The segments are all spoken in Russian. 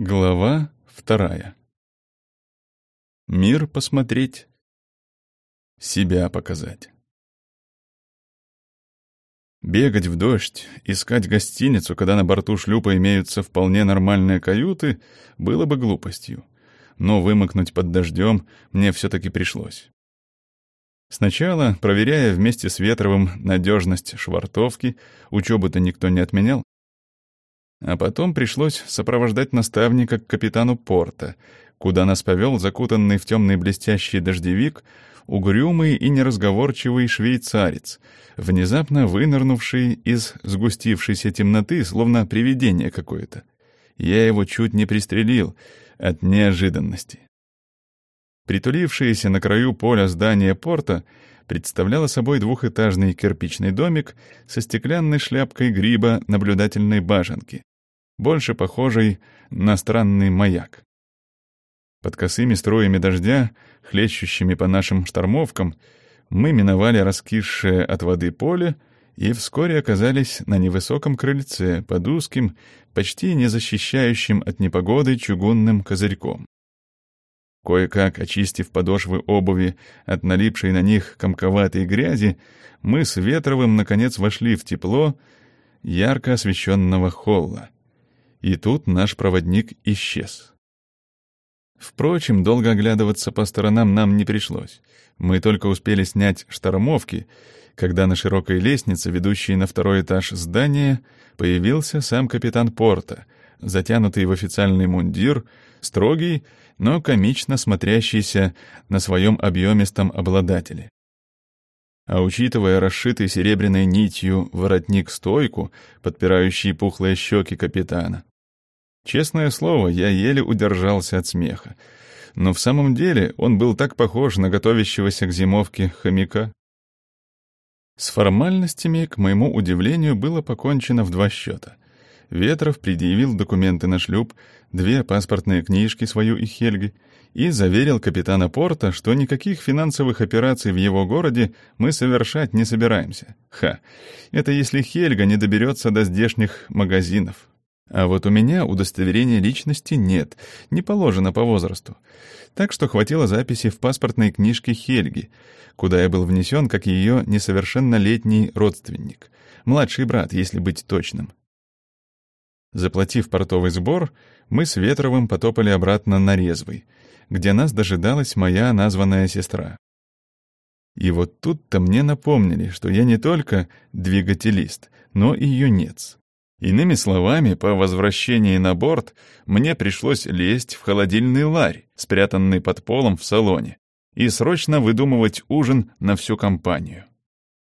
Глава вторая. Мир посмотреть, себя показать. Бегать в дождь, искать гостиницу, когда на борту шлюпа имеются вполне нормальные каюты, было бы глупостью. Но вымокнуть под дождем мне все-таки пришлось. Сначала, проверяя вместе с Ветровым надежность швартовки, учебу-то никто не отменял, а потом пришлось сопровождать наставника к капитану порта, куда нас повел закутанный в темный блестящий дождевик угрюмый и неразговорчивый швейцарец, внезапно вынырнувший из сгустившейся темноты, словно привидение какое-то. Я его чуть не пристрелил от неожиданности. Притулившееся на краю поля здание порта представляло собой двухэтажный кирпичный домик со стеклянной шляпкой гриба наблюдательной башенки, больше похожий на странный маяк. Под косыми струями дождя, хлещущими по нашим штормовкам, мы миновали раскисшее от воды поле и вскоре оказались на невысоком крыльце под узким, почти не защищающим от непогоды чугунным козырьком. Кое-как очистив подошвы обуви от налипшей на них комковатой грязи, мы с Ветровым наконец вошли в тепло ярко освещенного холла. И тут наш проводник исчез. Впрочем, долго оглядываться по сторонам нам не пришлось. Мы только успели снять штормовки, когда на широкой лестнице, ведущей на второй этаж здания, появился сам капитан порта, затянутый в официальный мундир, строгий, но комично смотрящийся на своем объемистом обладателе. А учитывая расшитый серебряной нитью воротник-стойку, подпирающий пухлые щеки капитана, Честное слово, я еле удержался от смеха. Но в самом деле он был так похож на готовящегося к зимовке хомяка. С формальностями, к моему удивлению, было покончено в два счета. Ветров предъявил документы на шлюп, две паспортные книжки, свою и Хельги, и заверил капитана порта, что никаких финансовых операций в его городе мы совершать не собираемся. Ха, это если Хельга не доберется до здешних магазинов. А вот у меня удостоверения личности нет, не положено по возрасту. Так что хватило записи в паспортной книжке Хельги, куда я был внесен как ее несовершеннолетний родственник. Младший брат, если быть точным. Заплатив портовый сбор, мы с Ветровым потопали обратно на Резвый, где нас дожидалась моя названная сестра. И вот тут-то мне напомнили, что я не только двигателист, но и юнец. Иными словами, по возвращении на борт мне пришлось лезть в холодильный ларь, спрятанный под полом в салоне, и срочно выдумывать ужин на всю компанию.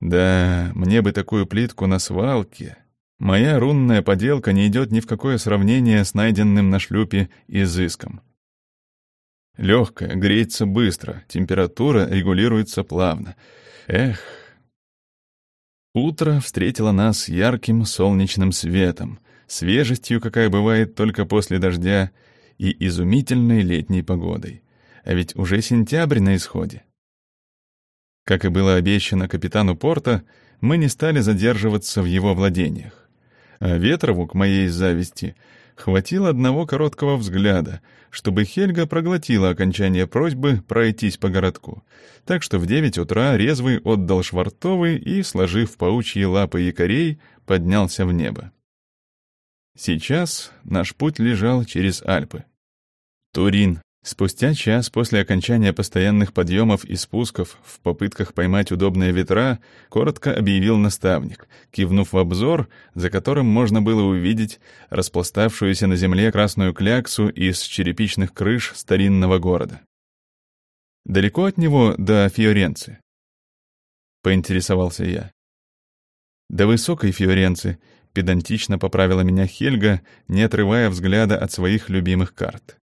Да, мне бы такую плитку на свалке. Моя рунная поделка не идет ни в какое сравнение с найденным на шлюпе изыском. Легкая, греется быстро, температура регулируется плавно. Эх, Утро встретило нас ярким солнечным светом, свежестью, какая бывает только после дождя, и изумительной летней погодой. А ведь уже сентябрь на исходе. Как и было обещано капитану порта, мы не стали задерживаться в его владениях. А Ветрову, к моей зависти, хватило одного короткого взгляда, чтобы Хельга проглотила окончание просьбы пройтись по городку. Так что в девять утра резвый отдал швартовый и, сложив паучьи лапы якорей, поднялся в небо. Сейчас наш путь лежал через Альпы. Турин. Спустя час после окончания постоянных подъемов и спусков в попытках поймать удобные ветра, коротко объявил наставник, кивнув в обзор, за которым можно было увидеть распластавшуюся на земле красную кляксу из черепичных крыш старинного города. «Далеко от него до Фиоренции?» — поинтересовался я. «До высокой Фиоренции», — педантично поправила меня Хельга, не отрывая взгляда от своих любимых карт.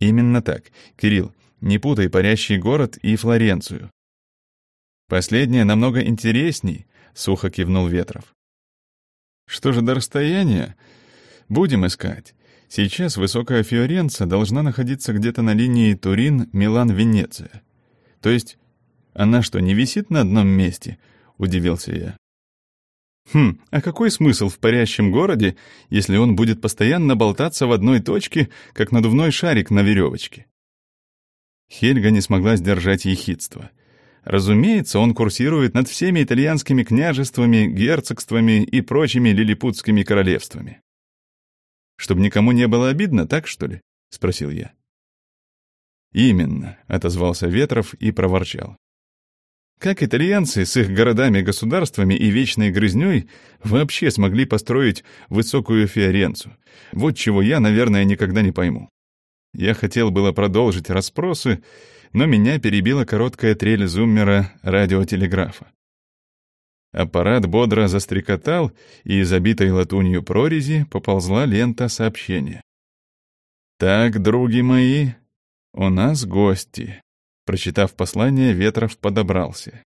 Именно так. Кирилл, не путай парящий город и Флоренцию. Последнее намного интересней, сухо кивнул Ветров. Что же до расстояния? Будем искать. Сейчас высокая Фиоренца должна находиться где-то на линии Турин-Милан-Венеция. То есть она что, не висит на одном месте? Удивился я. Хм, а какой смысл в парящем городе, если он будет постоянно болтаться в одной точке, как надувной шарик на веревочке? Хельга не смогла сдержать ехидство. Разумеется, он курсирует над всеми итальянскими княжествами, герцогствами и прочими лилипутскими королевствами. «Чтобы никому не было обидно, так что ли?» — спросил я. «Именно», — отозвался Ветров и проворчал. Как итальянцы с их городами-государствами и вечной грызнёй вообще смогли построить высокую Фиоренцу? Вот чего я, наверное, никогда не пойму. Я хотел было продолжить расспросы, но меня перебила короткая трель зуммера радиотелеграфа. Аппарат бодро застрекотал, и из забитой латунью прорези поползла лента сообщения. «Так, други мои, у нас гости». Прочитав послание, Ветров подобрался.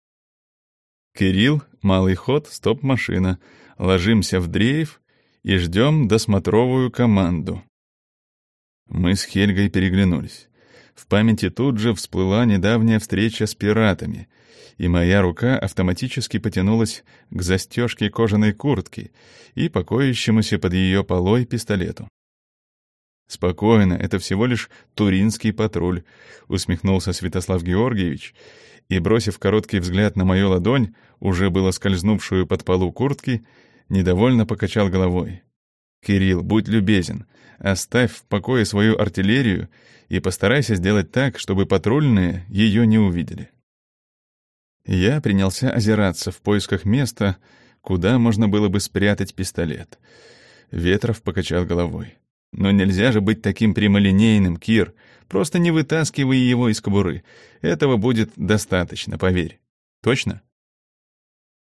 «Кирилл, малый ход, стоп-машина. Ложимся в дрейф и ждем досмотровую команду». Мы с Хельгой переглянулись. В памяти тут же всплыла недавняя встреча с пиратами, и моя рука автоматически потянулась к застежке кожаной куртки и покоящемуся под ее полой пистолету. «Спокойно, это всего лишь туринский патруль», — усмехнулся Святослав Георгиевич, и, бросив короткий взгляд на мою ладонь, уже было скользнувшую под полу куртки, недовольно покачал головой. «Кирилл, будь любезен, оставь в покое свою артиллерию и постарайся сделать так, чтобы патрульные ее не увидели». Я принялся озираться в поисках места, куда можно было бы спрятать пистолет. Ветров покачал головой. Но нельзя же быть таким прямолинейным, Кир. Просто не вытаскивай его из кобуры. Этого будет достаточно, поверь. Точно?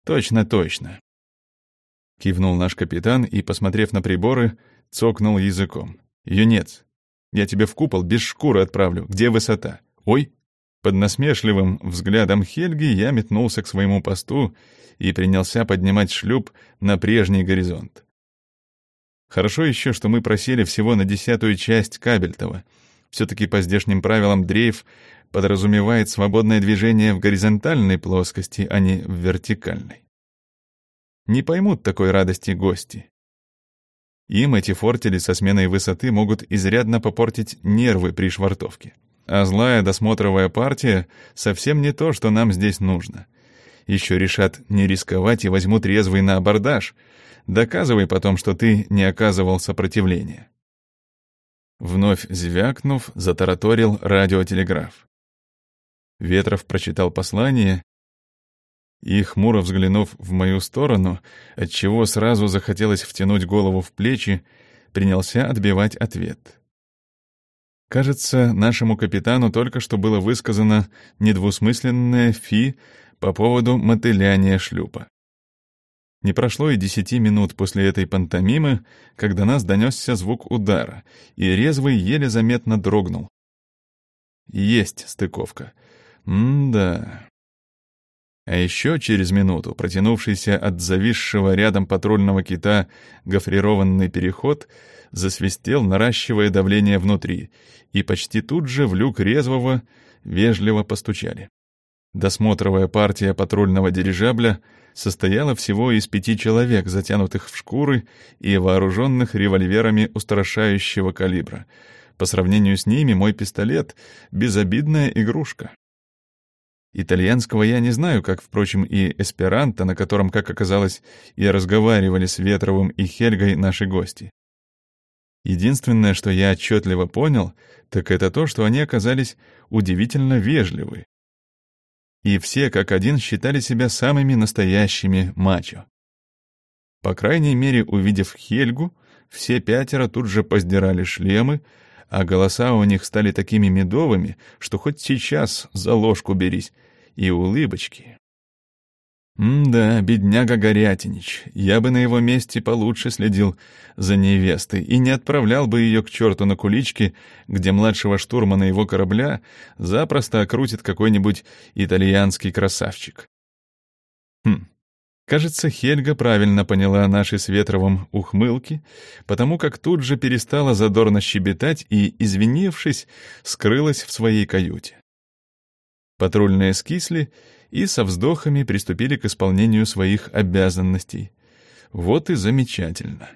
Точно, точно. Кивнул наш капитан и, посмотрев на приборы, цокнул языком. Юнец, я тебя в купол без шкуры отправлю. Где высота? Ой! Под насмешливым взглядом Хельги я метнулся к своему посту и принялся поднимать шлюп на прежний горизонт. Хорошо еще, что мы просели всего на десятую часть Кабельтова. Все-таки по здешним правилам дрейф подразумевает свободное движение в горизонтальной плоскости, а не в вертикальной. Не поймут такой радости гости. Им эти фортели со сменой высоты могут изрядно попортить нервы при швартовке. А злая досмотровая партия совсем не то, что нам здесь нужно. Еще решат не рисковать и возьмут резвый на абордаж — Доказывай потом, что ты не оказывал сопротивления. Вновь звякнув, затараторил радиотелеграф. Ветров прочитал послание и, хмуро взглянув в мою сторону, отчего сразу захотелось втянуть голову в плечи, принялся отбивать ответ. Кажется, нашему капитану только что было высказано недвусмысленное фи по поводу мотыляния шлюпа. Не прошло и десяти минут после этой пантомимы, когда нас донесся звук удара, и резвый еле заметно дрогнул. Есть стыковка. М-да. А еще через минуту протянувшийся от зависшего рядом патрульного кита гофрированный переход засвистел, наращивая давление внутри, и почти тут же в люк резвого вежливо постучали. Досмотровая партия патрульного дирижабля состояла всего из пяти человек, затянутых в шкуры и вооруженных револьверами устрашающего калибра. По сравнению с ними мой пистолет — безобидная игрушка. Итальянского я не знаю, как, впрочем, и эсперанто, на котором, как оказалось, и разговаривали с Ветровым и Хельгой наши гости. Единственное, что я отчетливо понял, так это то, что они оказались удивительно вежливы, и все как один считали себя самыми настоящими мачо. По крайней мере, увидев Хельгу, все пятеро тут же поздирали шлемы, а голоса у них стали такими медовыми, что хоть сейчас за ложку берись, и улыбочки. М-да, бедняга Горятинич, я бы на его месте получше следил за невестой и не отправлял бы ее к черту на куличке, где младшего штурмана его корабля запросто окрутит какой-нибудь итальянский красавчик. Хм, кажется, Хельга правильно поняла наши с Ветровым ухмылки, потому как тут же перестала задорно щебетать и, извинившись, скрылась в своей каюте. Патрульные скисли — и со вздохами приступили к исполнению своих обязанностей. Вот и замечательно.